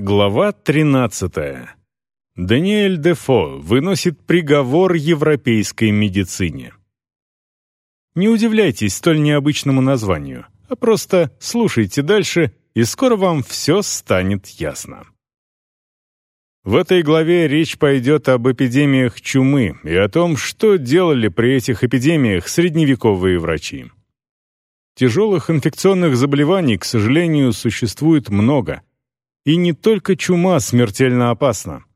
Глава 13. Даниэль Дефо выносит приговор европейской медицине. Не удивляйтесь столь необычному названию, а просто слушайте дальше, и скоро вам все станет ясно. В этой главе речь пойдет об эпидемиях чумы и о том, что делали при этих эпидемиях средневековые врачи. Тяжелых инфекционных заболеваний, к сожалению, существует много – и не только чума смертельно опасна.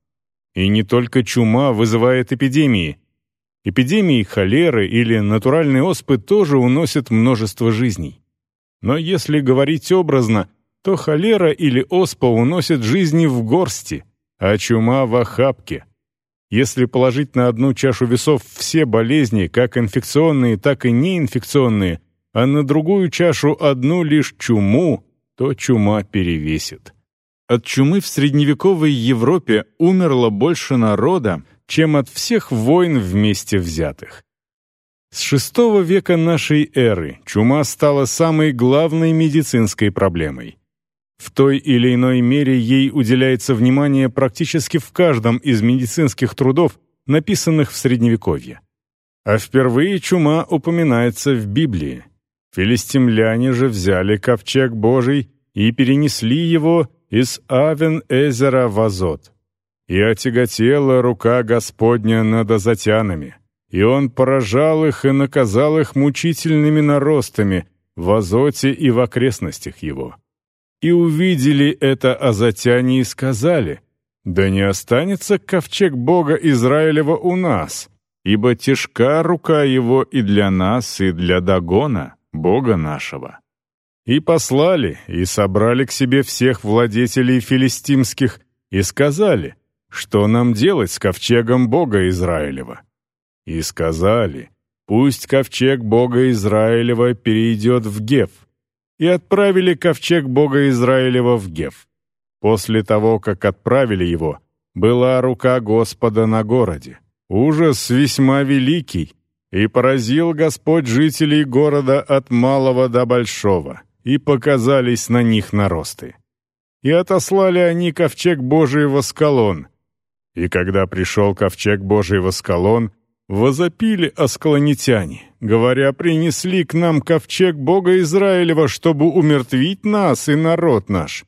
И не только чума вызывает эпидемии. Эпидемии холеры или натуральной оспы тоже уносят множество жизней. Но если говорить образно, то холера или оспа уносят жизни в горсти, а чума в охапке. Если положить на одну чашу весов все болезни, как инфекционные, так и неинфекционные, а на другую чашу одну лишь чуму, то чума перевесит. От чумы в средневековой Европе умерло больше народа, чем от всех войн вместе взятых. С VI века нашей эры чума стала самой главной медицинской проблемой. В той или иной мере ей уделяется внимание практически в каждом из медицинских трудов, написанных в Средневековье. А впервые чума упоминается в Библии. Филистимляне же взяли ковчег Божий и перенесли его из Авен-Эзера в Азот. И отяготела рука Господня над азотянами, и он поражал их и наказал их мучительными наростами в Азоте и в окрестностях его. И увидели это азотяне и сказали, «Да не останется ковчег Бога Израилева у нас, ибо тяжка рука его и для нас, и для Дагона, Бога нашего». И послали, и собрали к себе всех владетелей филистимских, и сказали, что нам делать с ковчегом Бога Израилева. И сказали, пусть ковчег Бога Израилева перейдет в Гев. И отправили ковчег Бога Израилева в Гев. После того, как отправили его, была рука Господа на городе. Ужас весьма великий, и поразил Господь жителей города от малого до большого и показались на них наросты. И отослали они ковчег Божий в Аскалон. И когда пришел ковчег Божий в Аскалон, возопили аскалонитяне, говоря, принесли к нам ковчег Бога Израилева, чтобы умертвить нас и народ наш.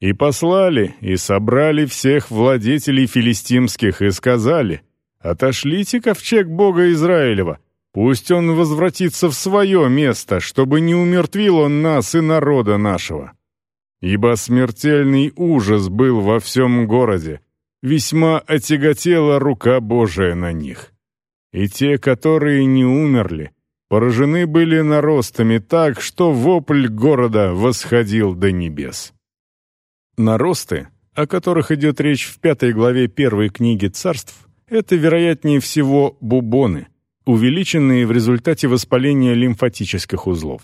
И послали, и собрали всех владетелей филистимских, и сказали, «Отошлите ковчег Бога Израилева, Пусть он возвратится в свое место, чтобы не умертвил он нас и народа нашего. Ибо смертельный ужас был во всем городе, весьма отяготела рука Божия на них. И те, которые не умерли, поражены были наростами так, что вопль города восходил до небес. Наросты, о которых идет речь в пятой главе первой книги царств, это, вероятнее всего, бубоны — увеличенные в результате воспаления лимфатических узлов.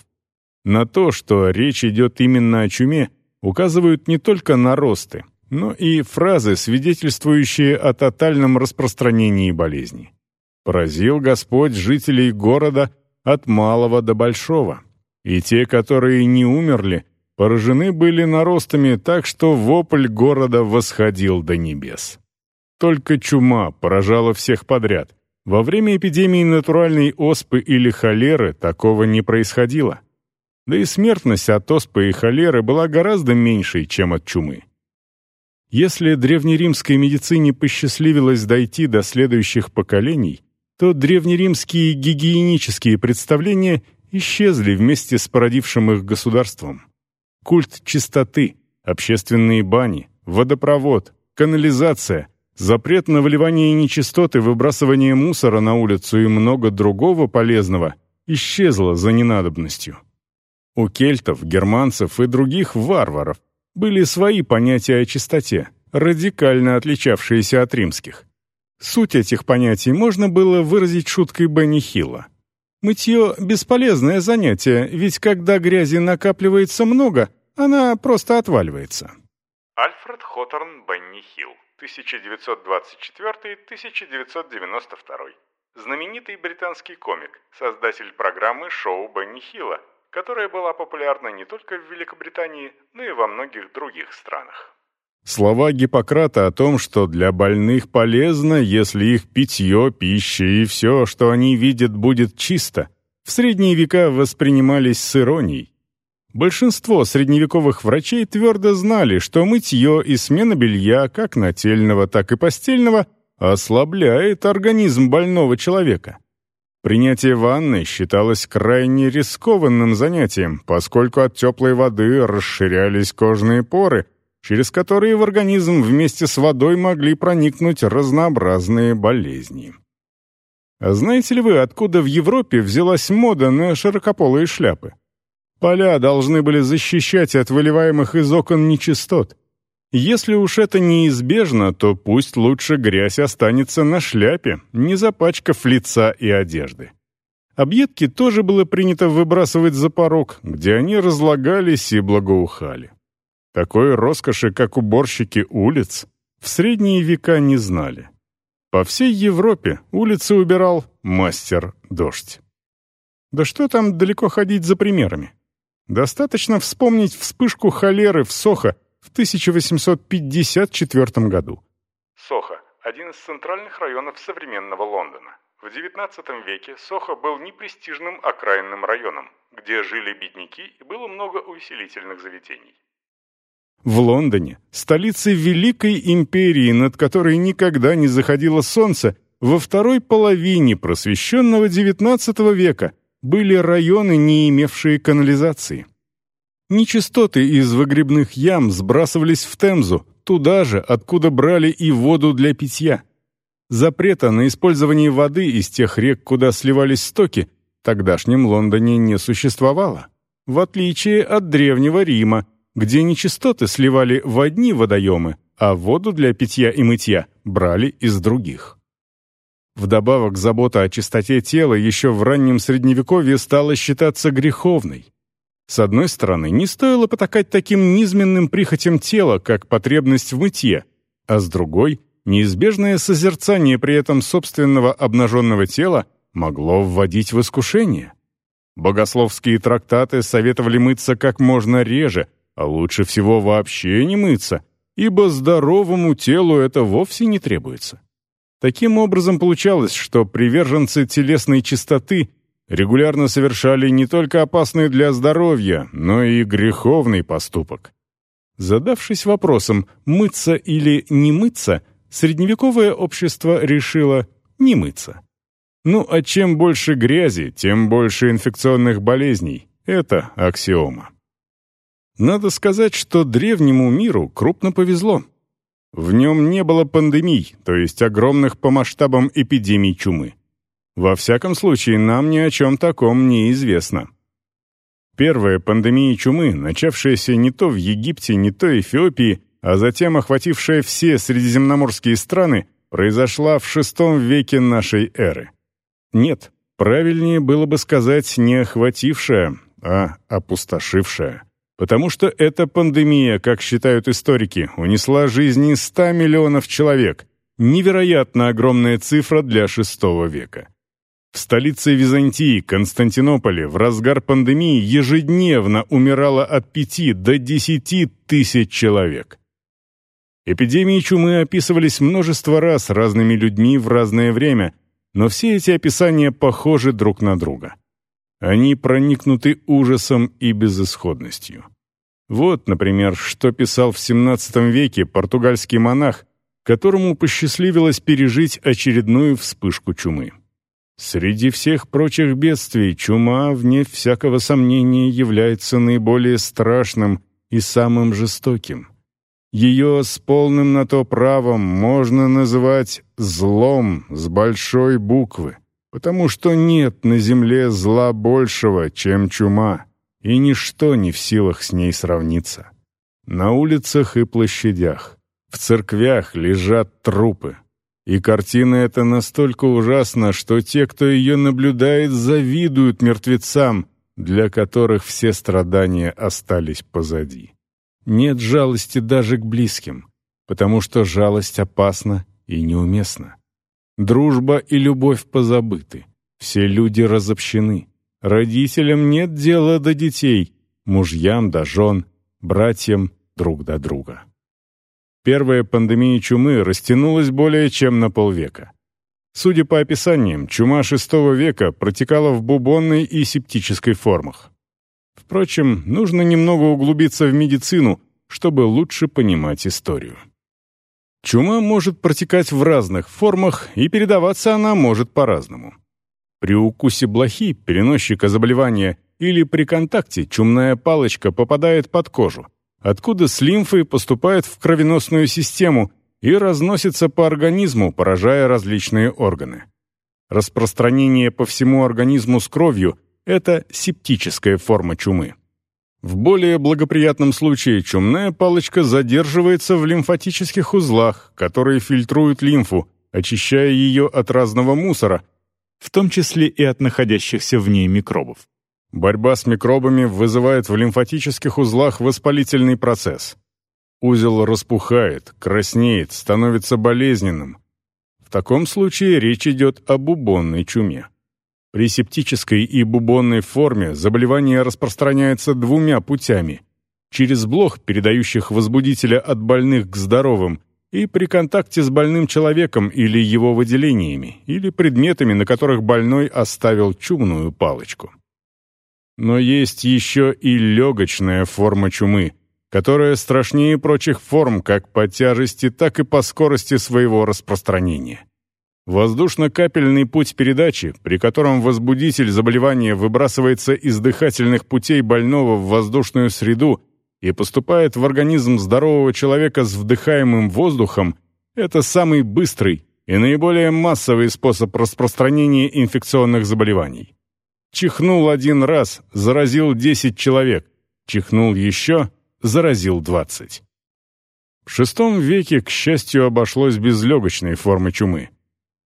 На то, что речь идет именно о чуме, указывают не только наросты, но и фразы, свидетельствующие о тотальном распространении болезни. «Поразил Господь жителей города от малого до большого, и те, которые не умерли, поражены были наростами так, что вопль города восходил до небес». Только чума поражала всех подряд, во время эпидемии натуральной оспы или холеры такого не происходило. Да и смертность от оспы и холеры была гораздо меньшей, чем от чумы. Если древнеримской медицине посчастливилось дойти до следующих поколений, то древнеримские гигиенические представления исчезли вместе с породившим их государством. Культ чистоты, общественные бани, водопровод, канализация Запрет на выливание нечистоты, выбрасывание мусора на улицу и много другого полезного исчезло за ненадобностью. У кельтов, германцев и других варваров были свои понятия о чистоте, радикально отличавшиеся от римских. Суть этих понятий можно было выразить шуткой Бенни Хилла. Мытье — бесполезное занятие, ведь когда грязи накапливается много, она просто отваливается. Альфред Хоторн Бенни Хилл 1924-1992. Знаменитый британский комик, создатель программы шоу Бенни Хилла, которая была популярна не только в Великобритании, но и во многих других странах. Слова Гиппократа о том, что для больных полезно, если их питье, пища и все, что они видят, будет чисто, в средние века воспринимались с иронией. Большинство средневековых врачей твердо знали, что мытье и смена белья, как нательного, так и постельного, ослабляет организм больного человека. Принятие ванны считалось крайне рискованным занятием, поскольку от теплой воды расширялись кожные поры, через которые в организм вместе с водой могли проникнуть разнообразные болезни. А знаете ли вы, откуда в Европе взялась мода на широкополые шляпы? Поля должны были защищать от выливаемых из окон нечистот. Если уж это неизбежно, то пусть лучше грязь останется на шляпе, не запачкав лица и одежды. Объедки тоже было принято выбрасывать за порог, где они разлагались и благоухали. Такой роскоши, как уборщики улиц, в средние века не знали. По всей Европе улицы убирал мастер-дождь. Да что там далеко ходить за примерами? Достаточно вспомнить вспышку холеры в Сохо в 1854 году. Сохо – один из центральных районов современного Лондона. В XIX веке Сохо был непрестижным окраинным районом, где жили бедняки и было много увеселительных заведений. В Лондоне, столице Великой империи, над которой никогда не заходило солнце, во второй половине просвещенного XIX века были районы, не имевшие канализации. Нечистоты из выгребных ям сбрасывались в Темзу, туда же, откуда брали и воду для питья. Запрета на использование воды из тех рек, куда сливались стоки, в тогдашнем Лондоне не существовало. В отличие от Древнего Рима, где нечистоты сливали в одни водоемы, а воду для питья и мытья брали из других. Вдобавок, забота о чистоте тела еще в раннем Средневековье стала считаться греховной. С одной стороны, не стоило потакать таким низменным прихотям тела, как потребность в мытье, а с другой, неизбежное созерцание при этом собственного обнаженного тела могло вводить в искушение. Богословские трактаты советовали мыться как можно реже, а лучше всего вообще не мыться, ибо здоровому телу это вовсе не требуется. Таким образом получалось, что приверженцы телесной чистоты регулярно совершали не только опасный для здоровья, но и греховный поступок. Задавшись вопросом, мыться или не мыться, средневековое общество решило не мыться. Ну а чем больше грязи, тем больше инфекционных болезней. Это аксиома. Надо сказать, что древнему миру крупно повезло. В нем не было пандемий, то есть огромных по масштабам эпидемий чумы. Во всяком случае, нам ни о чем таком не известно. Первая пандемия чумы, начавшаяся не то в Египте, не то Эфиопии, а затем охватившая все средиземноморские страны, произошла в VI веке нашей эры. Нет, правильнее было бы сказать не охватившая, а опустошившая. Потому что эта пандемия, как считают историки, унесла жизни 100 миллионов человек. Невероятно огромная цифра для VI века. В столице Византии, Константинополе, в разгар пандемии ежедневно умирало от 5 до 10 тысяч человек. Эпидемии чумы описывались множество раз разными людьми в разное время, но все эти описания похожи друг на друга. Они проникнуты ужасом и безысходностью. Вот, например, что писал в XVII веке португальский монах, которому посчастливилось пережить очередную вспышку чумы. Среди всех прочих бедствий чума, вне всякого сомнения, является наиболее страшным и самым жестоким. Ее с полным на то правом можно называть «злом» с большой буквы потому что нет на земле зла большего, чем чума, и ничто не в силах с ней сравниться. На улицах и площадях, в церквях лежат трупы. И картина эта настолько ужасна, что те, кто ее наблюдает, завидуют мертвецам, для которых все страдания остались позади. Нет жалости даже к близким, потому что жалость опасна и неуместна. Дружба и любовь позабыты. Все люди разобщены. Родителям нет дела до детей, мужьям до жен, братьям друг до друга. Первая пандемия чумы растянулась более чем на полвека. Судя по описаниям, чума VI века протекала в бубонной и септической формах. Впрочем, нужно немного углубиться в медицину, чтобы лучше понимать историю. Чума может протекать в разных формах, и передаваться она может по-разному. При укусе блохи, переносчика заболевания, или при контакте чумная палочка попадает под кожу, откуда с лимфой поступает в кровеносную систему и разносится по организму, поражая различные органы. Распространение по всему организму с кровью – это септическая форма чумы. В более благоприятном случае чумная палочка задерживается в лимфатических узлах, которые фильтруют лимфу, очищая ее от разного мусора, в том числе и от находящихся в ней микробов. Борьба с микробами вызывает в лимфатических узлах воспалительный процесс. Узел распухает, краснеет, становится болезненным. В таком случае речь идет об бубонной чуме. При септической и бубонной форме заболевание распространяется двумя путями. Через блох, передающих возбудителя от больных к здоровым, и при контакте с больным человеком или его выделениями, или предметами, на которых больной оставил чумную палочку. Но есть еще и легочная форма чумы, которая страшнее прочих форм как по тяжести, так и по скорости своего распространения. Воздушно-капельный путь передачи, при котором возбудитель заболевания выбрасывается из дыхательных путей больного в воздушную среду и поступает в организм здорового человека с вдыхаемым воздухом, это самый быстрый и наиболее массовый способ распространения инфекционных заболеваний. Чихнул один раз, заразил 10 человек, чихнул еще, заразил 20. В VI веке, к счастью, обошлось без легочной формы чумы.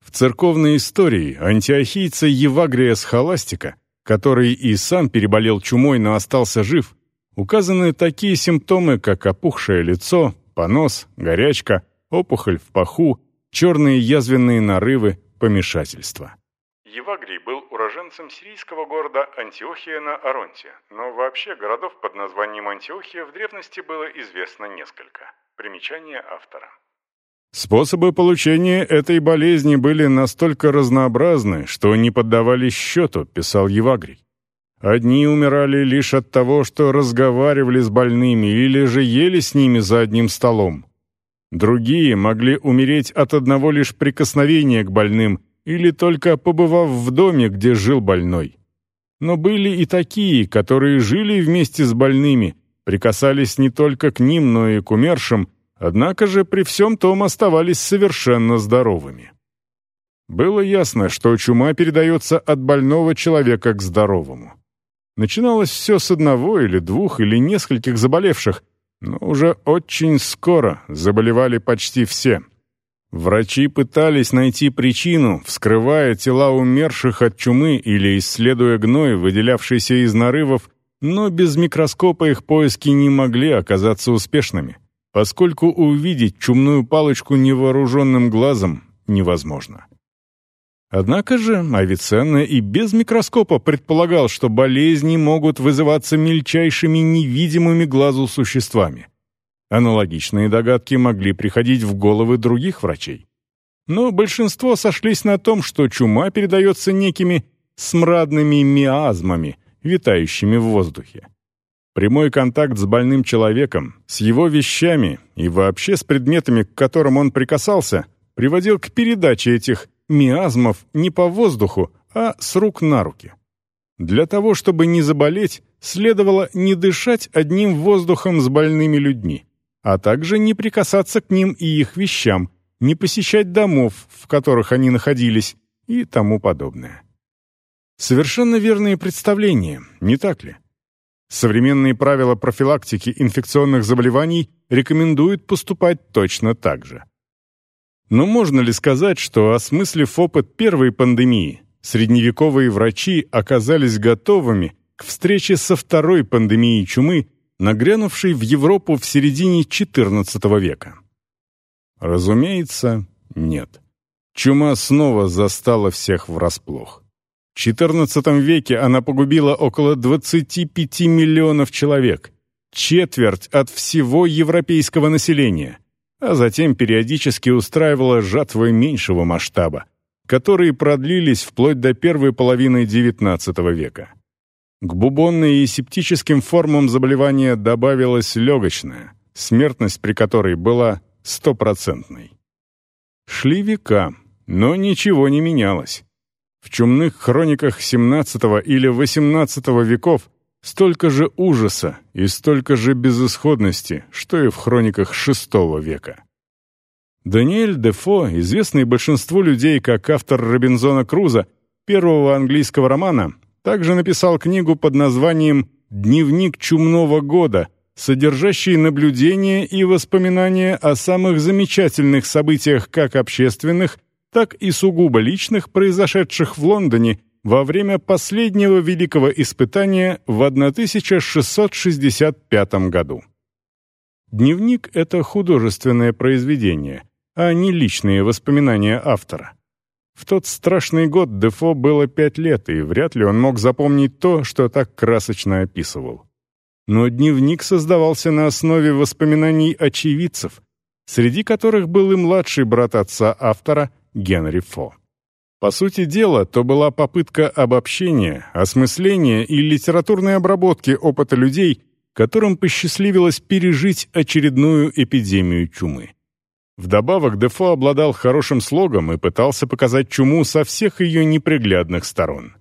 В церковной истории антиохийца Евагрия Схоластика, который и сам переболел чумой, но остался жив, указаны такие симптомы, как опухшее лицо, понос, горячка, опухоль в паху, черные язвенные нарывы, помешательство. Евагрий был уроженцем сирийского города Антиохия на Аронте, но вообще городов под названием Антиохия в древности было известно несколько. Примечание автора. Способы получения этой болезни были настолько разнообразны, что не поддавались счету, писал Евагрий. Одни умирали лишь от того, что разговаривали с больными или же ели с ними за одним столом. Другие могли умереть от одного лишь прикосновения к больным или только побывав в доме, где жил больной. Но были и такие, которые жили вместе с больными, прикасались не только к ним, но и к умершим, Однако же при всем том оставались совершенно здоровыми. Было ясно, что чума передается от больного человека к здоровому. Начиналось все с одного или двух или нескольких заболевших, но уже очень скоро заболевали почти все. Врачи пытались найти причину, вскрывая тела умерших от чумы или исследуя гной, выделявшийся из нарывов, но без микроскопа их поиски не могли оказаться успешными поскольку увидеть чумную палочку невооруженным глазом невозможно. Однако же Авиценна и без микроскопа предполагал, что болезни могут вызываться мельчайшими невидимыми глазу существами. Аналогичные догадки могли приходить в головы других врачей. Но большинство сошлись на том, что чума передается некими смрадными миазмами, витающими в воздухе. Прямой контакт с больным человеком, с его вещами и вообще с предметами, к которым он прикасался, приводил к передаче этих миазмов не по воздуху, а с рук на руки. Для того, чтобы не заболеть, следовало не дышать одним воздухом с больными людьми, а также не прикасаться к ним и их вещам, не посещать домов, в которых они находились, и тому подобное. Совершенно верные представления, не так ли? Современные правила профилактики инфекционных заболеваний рекомендуют поступать точно так же. Но можно ли сказать, что, осмыслив опыт первой пандемии, средневековые врачи оказались готовыми к встрече со второй пандемией чумы, нагрянувшей в Европу в середине XIV века? Разумеется, нет. Чума снова застала всех врасплох. XIV веке она погубила около 25 миллионов человек, четверть от всего европейского населения, а затем периодически устраивала жатвы меньшего масштаба, которые продлились вплоть до первой половины XIX века. К бубонной и септическим формам заболевания добавилась легочная, смертность при которой была стопроцентной. Шли века, но ничего не менялось. В чумных хрониках XVII или XVIII веков столько же ужаса и столько же безысходности, что и в хрониках VI века. Даниэль Дефо, известный большинству людей как автор Робинзона Круза, первого английского романа, также написал книгу под названием «Дневник чумного года», содержащий наблюдения и воспоминания о самых замечательных событиях как общественных, так и сугубо личных, произошедших в Лондоне во время последнего великого испытания в 1665 году. Дневник — это художественное произведение, а не личные воспоминания автора. В тот страшный год Дефо было пять лет, и вряд ли он мог запомнить то, что так красочно описывал. Но дневник создавался на основе воспоминаний очевидцев, среди которых был и младший брат отца автора Генри Фо. По сути дела, то была попытка обобщения, осмысления и литературной обработки опыта людей, которым посчастливилось пережить очередную эпидемию чумы. Вдобавок Дефо обладал хорошим слогом и пытался показать чуму со всех ее неприглядных сторон.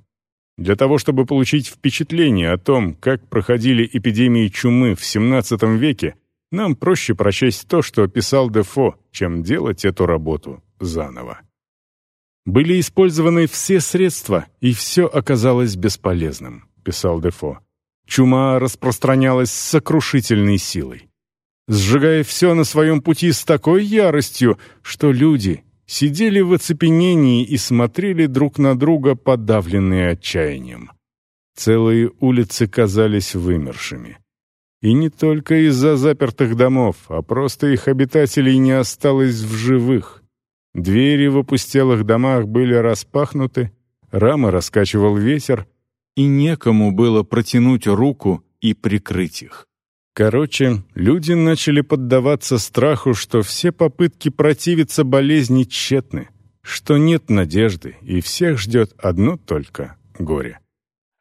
Для того, чтобы получить впечатление о том, как проходили эпидемии чумы в XVII веке, нам проще прочесть то, что писал Дефо, чем делать эту работу заново. «Были использованы все средства, и все оказалось бесполезным», — писал Дефо. «Чума распространялась с сокрушительной силой сжигая все на своем пути с такой яростью, что люди сидели в оцепенении и смотрели друг на друга, подавленные отчаянием. Целые улицы казались вымершими. И не только из-за запертых домов, а просто их обитателей не осталось в живых. Двери в опустелых домах были распахнуты, рамы раскачивал ветер, и некому было протянуть руку и прикрыть их. Короче, люди начали поддаваться страху, что все попытки противиться болезни тщетны, что нет надежды, и всех ждет одно только горе.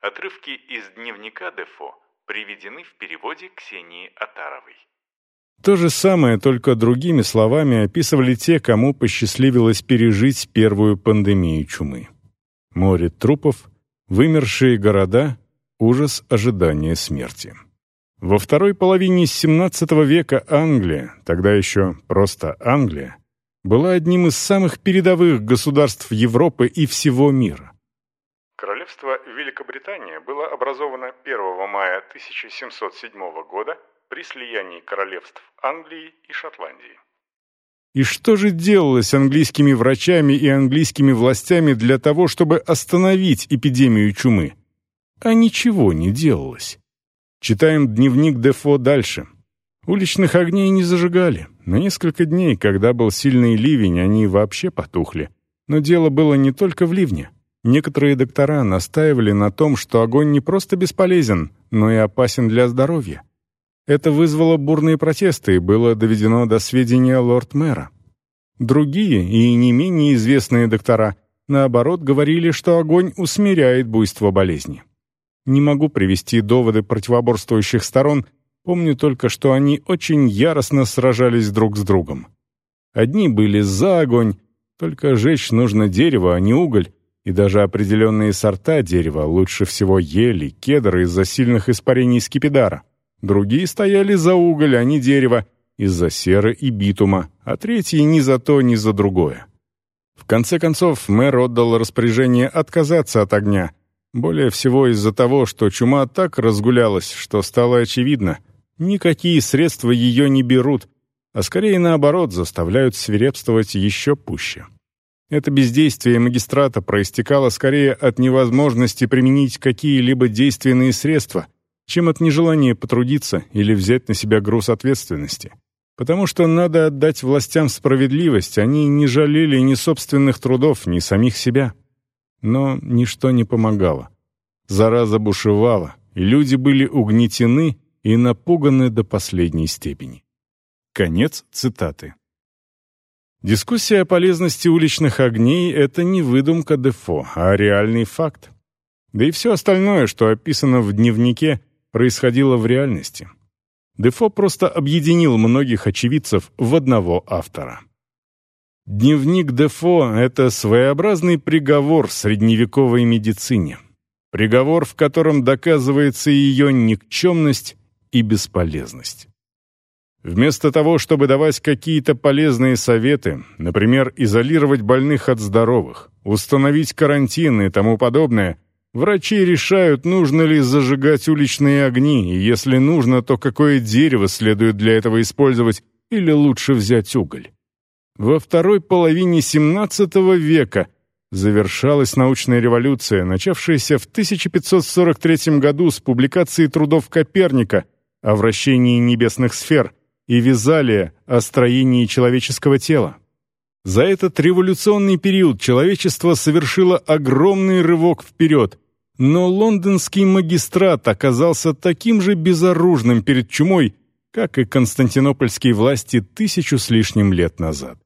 Отрывки из дневника Дефо приведены в переводе Ксении Атаровой. То же самое, только другими словами описывали те, кому посчастливилось пережить первую пандемию чумы. Море трупов, вымершие города, ужас ожидания смерти. Во второй половине XVII века Англия, тогда еще просто Англия, была одним из самых передовых государств Европы и всего мира. Королевство Великобритания было образовано 1 мая 1707 года при слиянии королевств Англии и Шотландии. И что же делалось английскими врачами и английскими властями для того, чтобы остановить эпидемию чумы? А ничего не делалось. Читаем дневник Дефо дальше. Уличных огней не зажигали. На несколько дней, когда был сильный ливень, они вообще потухли. Но дело было не только в ливне. Некоторые доктора настаивали на том, что огонь не просто бесполезен, но и опасен для здоровья. Это вызвало бурные протесты и было доведено до сведения лорд-мэра. Другие и не менее известные доктора, наоборот, говорили, что огонь усмиряет буйство болезни. Не могу привести доводы противоборствующих сторон, помню только, что они очень яростно сражались друг с другом. Одни были за огонь, только жечь нужно дерево, а не уголь, и даже определенные сорта дерева, лучше всего ели, кедр из-за сильных испарений скипидара. Другие стояли за уголь, а не дерево, из-за серы и битума, а третьи ни за то, ни за другое. В конце концов, мэр отдал распоряжение отказаться от огня, более всего из-за того, что чума так разгулялась, что стало очевидно, никакие средства ее не берут, а скорее наоборот заставляют свирепствовать еще пуще. Это бездействие магистрата проистекало скорее от невозможности применить какие-либо действенные средства, чем от нежелания потрудиться или взять на себя груз ответственности. Потому что надо отдать властям справедливость, они не жалели ни собственных трудов, ни самих себя. Но ничто не помогало. Зараза бушевала, и люди были угнетены и напуганы до последней степени. Конец цитаты. Дискуссия о полезности уличных огней — это не выдумка Дефо, а реальный факт. Да и все остальное, что описано в дневнике, происходило в реальности. Дефо просто объединил многих очевидцев в одного автора. Дневник Дефо — это своеобразный приговор средневековой медицине. Приговор, в котором доказывается ее никчемность и бесполезность. Вместо того, чтобы давать какие-то полезные советы, например, изолировать больных от здоровых, установить карантин и тому подобное, врачи решают, нужно ли зажигать уличные огни, и если нужно, то какое дерево следует для этого использовать, или лучше взять уголь. Во второй половине XVII века завершалась научная революция, начавшаяся в 1543 году с публикации трудов Коперника о вращении небесных сфер и Визалия о строении человеческого тела. За этот революционный период человечество совершило огромный рывок вперед, но лондонский магистрат оказался таким же безоружным перед чумой, как и константинопольские власти тысячу с лишним лет назад.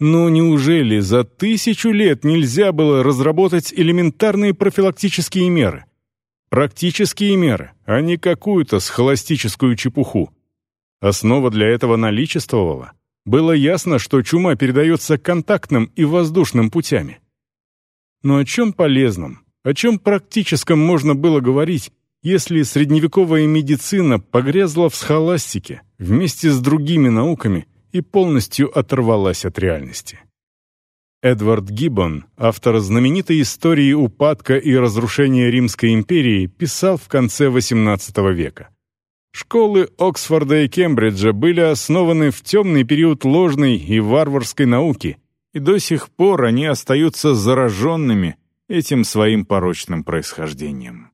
Но неужели за тысячу лет нельзя было разработать элементарные профилактические меры? Практические меры, а не какую-то схоластическую чепуху. Основа для этого наличествовала. Было ясно, что чума передается контактным и воздушным путями. Но о чем полезном, о чем практическом можно было говорить, если средневековая медицина погрязла в схоластике вместе с другими науками и полностью оторвалась от реальности. Эдвард Гиббон, автор знаменитой истории упадка и разрушения Римской империи, писал в конце XVIII века. Школы Оксфорда и Кембриджа были основаны в темный период ложной и варварской науки, и до сих пор они остаются зараженными этим своим порочным происхождением.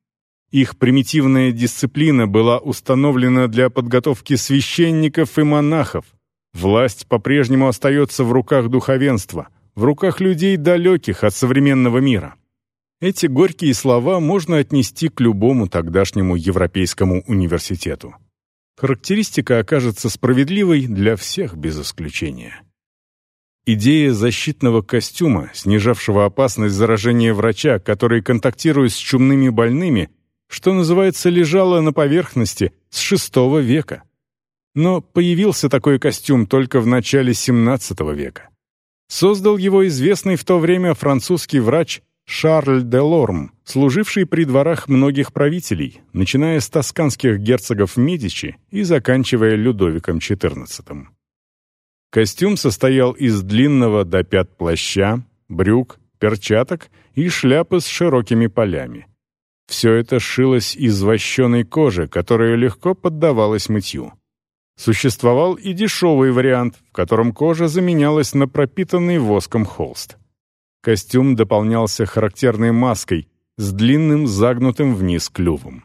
Их примитивная дисциплина была установлена для подготовки священников и монахов. Власть по-прежнему остается в руках духовенства, в руках людей, далеких от современного мира. Эти горькие слова можно отнести к любому тогдашнему европейскому университету. Характеристика окажется справедливой для всех без исключения. Идея защитного костюма, снижавшего опасность заражения врача, который контактирует с чумными больными – что называется, лежала на поверхности с шестого века. Но появился такой костюм только в начале XVII века. Создал его известный в то время французский врач Шарль де Лорм, служивший при дворах многих правителей, начиная с тосканских герцогов Медичи и заканчивая Людовиком XIV. Костюм состоял из длинного до пят плаща, брюк, перчаток и шляпы с широкими полями. Все это шилось из вощеной кожи, которая легко поддавалась мытью. Существовал и дешевый вариант, в котором кожа заменялась на пропитанный воском холст. Костюм дополнялся характерной маской с длинным загнутым вниз клювом.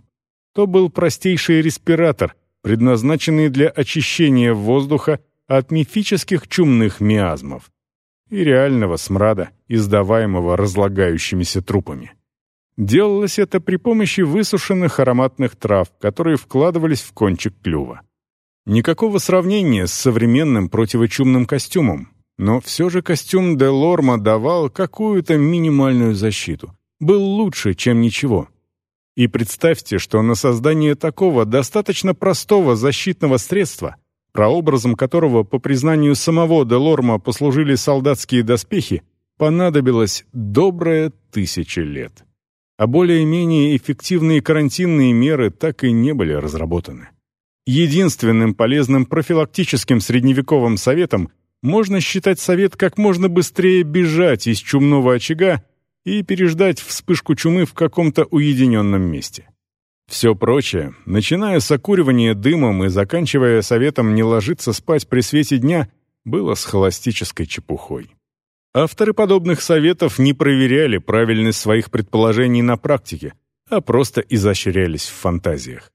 То был простейший респиратор, предназначенный для очищения воздуха от мифических чумных миазмов и реального смрада, издаваемого разлагающимися трупами. Делалось это при помощи высушенных ароматных трав, которые вкладывались в кончик клюва. Никакого сравнения с современным противочумным костюмом, но все же костюм де Лорма давал какую-то минимальную защиту. Был лучше, чем ничего. И представьте, что на создание такого достаточно простого защитного средства, прообразом которого, по признанию самого де Лорма, послужили солдатские доспехи, понадобилось добрая тысяча лет а более-менее эффективные карантинные меры так и не были разработаны. Единственным полезным профилактическим средневековым советом можно считать совет как можно быстрее бежать из чумного очага и переждать вспышку чумы в каком-то уединенном месте. Все прочее, начиная с окуривания дымом и заканчивая советом не ложиться спать при свете дня, было схоластической чепухой. Авторы подобных советов не проверяли правильность своих предположений на практике, а просто изощрялись в фантазиях.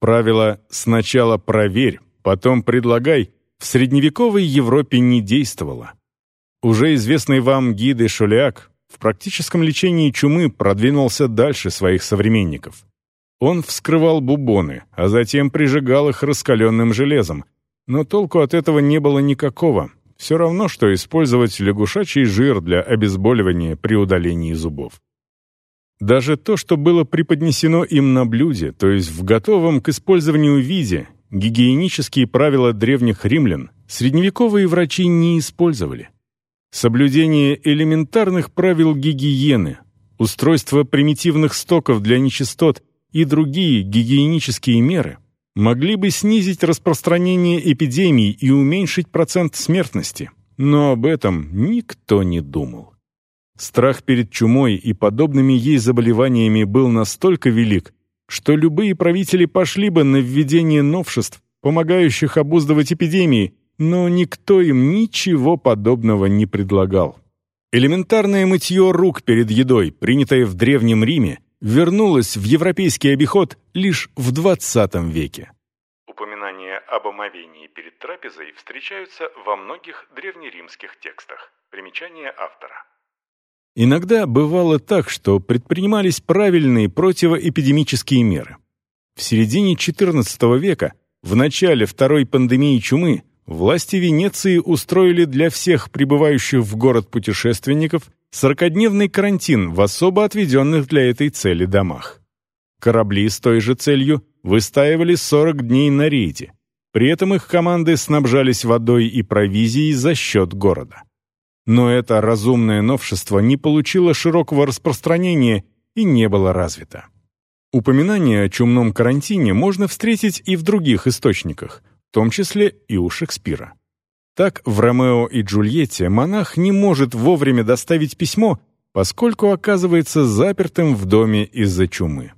Правило «сначала проверь, потом предлагай» в средневековой Европе не действовало. Уже известный вам гид и Шуляк в практическом лечении чумы продвинулся дальше своих современников. Он вскрывал бубоны, а затем прижигал их раскаленным железом, но толку от этого не было никакого, все равно, что использовать лягушачий жир для обезболивания при удалении зубов. Даже то, что было преподнесено им на блюде, то есть в готовом к использованию виде, гигиенические правила древних римлян, средневековые врачи не использовали. Соблюдение элементарных правил гигиены, устройство примитивных стоков для нечистот и другие гигиенические меры могли бы снизить распространение эпидемий и уменьшить процент смертности, но об этом никто не думал. Страх перед чумой и подобными ей заболеваниями был настолько велик, что любые правители пошли бы на введение новшеств, помогающих обуздывать эпидемии, но никто им ничего подобного не предлагал. Элементарное мытье рук перед едой, принятое в Древнем Риме, вернулось в европейский обиход лишь в XX веке. Упоминания об омовении перед трапезой встречаются во многих древнеримских текстах. Примечание автора. Иногда бывало так, что предпринимались правильные противоэпидемические меры. В середине XIV века, в начале второй пандемии чумы, власти Венеции устроили для всех прибывающих в город путешественников сорокодневный карантин в особо отведенных для этой цели домах. Корабли с той же целью выстаивали 40 дней на рейде. При этом их команды снабжались водой и провизией за счет города. Но это разумное новшество не получило широкого распространения и не было развито. Упоминание о чумном карантине можно встретить и в других источниках, в том числе и у Шекспира. Так, в «Ромео и Джульетте» монах не может вовремя доставить письмо, поскольку оказывается запертым в доме из-за чумы.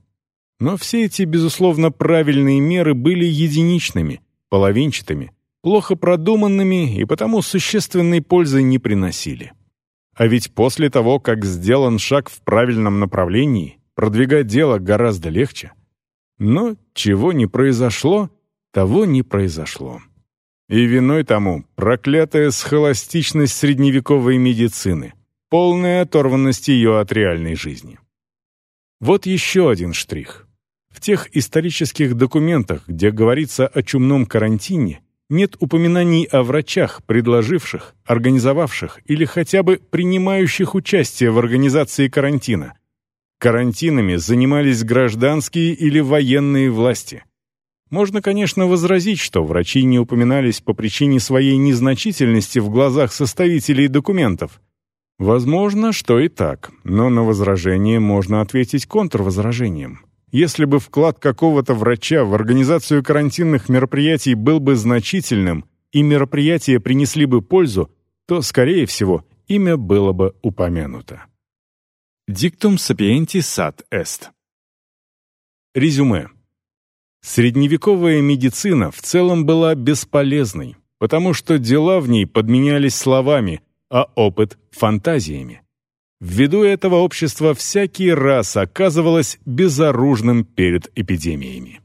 Но все эти, безусловно, правильные меры были единичными, половинчатыми, плохо продуманными и потому существенной пользы не приносили. А ведь после того, как сделан шаг в правильном направлении, продвигать дело гораздо легче. Но чего не произошло, того не произошло. И виной тому проклятая схоластичность средневековой медицины, полная оторванность ее от реальной жизни. Вот еще один штрих. В тех исторических документах, где говорится о чумном карантине, нет упоминаний о врачах, предложивших, организовавших или хотя бы принимающих участие в организации карантина. Карантинами занимались гражданские или военные власти. Можно, конечно, возразить, что врачи не упоминались по причине своей незначительности в глазах составителей документов. Возможно, что и так, но на возражение можно ответить контрвозражением. Если бы вклад какого-то врача в организацию карантинных мероприятий был бы значительным и мероприятия принесли бы пользу, то, скорее всего, имя было бы упомянуто. Dictum sapienti sat est. Резюме. Средневековая медицина в целом была бесполезной, потому что дела в ней подменялись словами, а опыт — фантазиями. Ввиду этого общество всякий раз оказывалось безоружным перед эпидемиями.